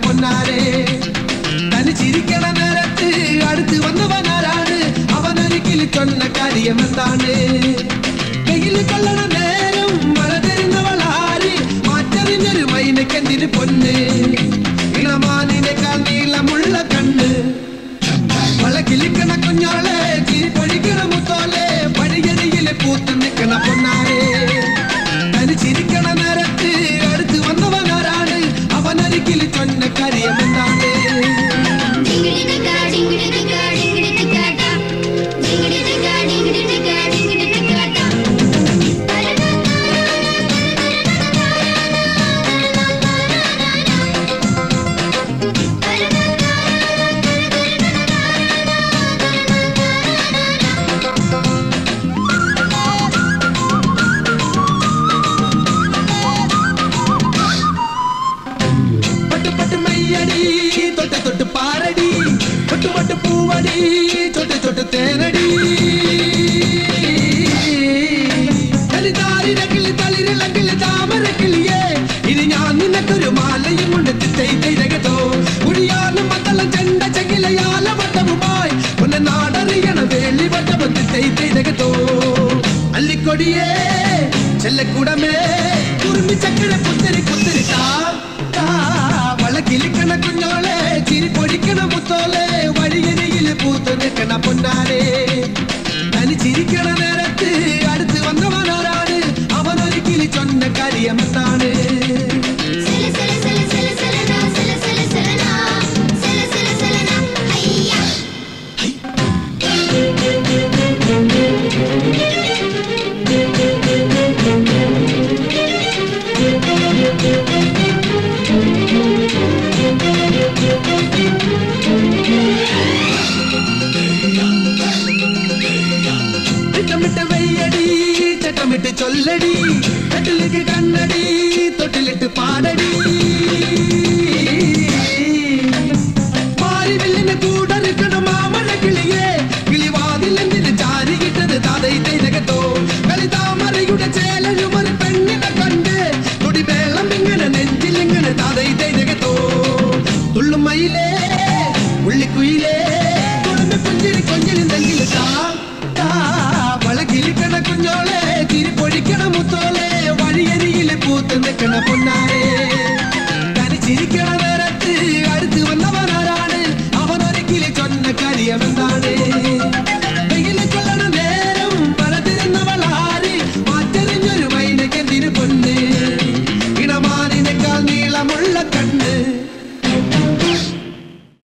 பொன்னாரே தனி சிரிக்கிற நேரத்து அடுத்து வந்தவனாரானு அவன் அருகில் சொன்ன காரியம் தானே Yeah. நல்ல குடமே. குறும்பி சக்கர புத்திரி புத்திரி வழக்கிலிக்கண குஞ்சோலே சிரி பொடிக்கண முத்தோலே வழியணியில் பூத்து நிற்கண பொன்னார் திட்டமிட்டு வெய்யடி சட்டமிட்டு சொல்லடி. கட்டிலுக்கு கண்ணடி தொட்டிலிட்டு பாடடி. கணக்கண பொன்னாரே தனிச்சிருக்கிற நேரத்து அடுத்து வந்தவனாரானு அவன் ஒரு கிளி சொன்ன கரிய வந்தானே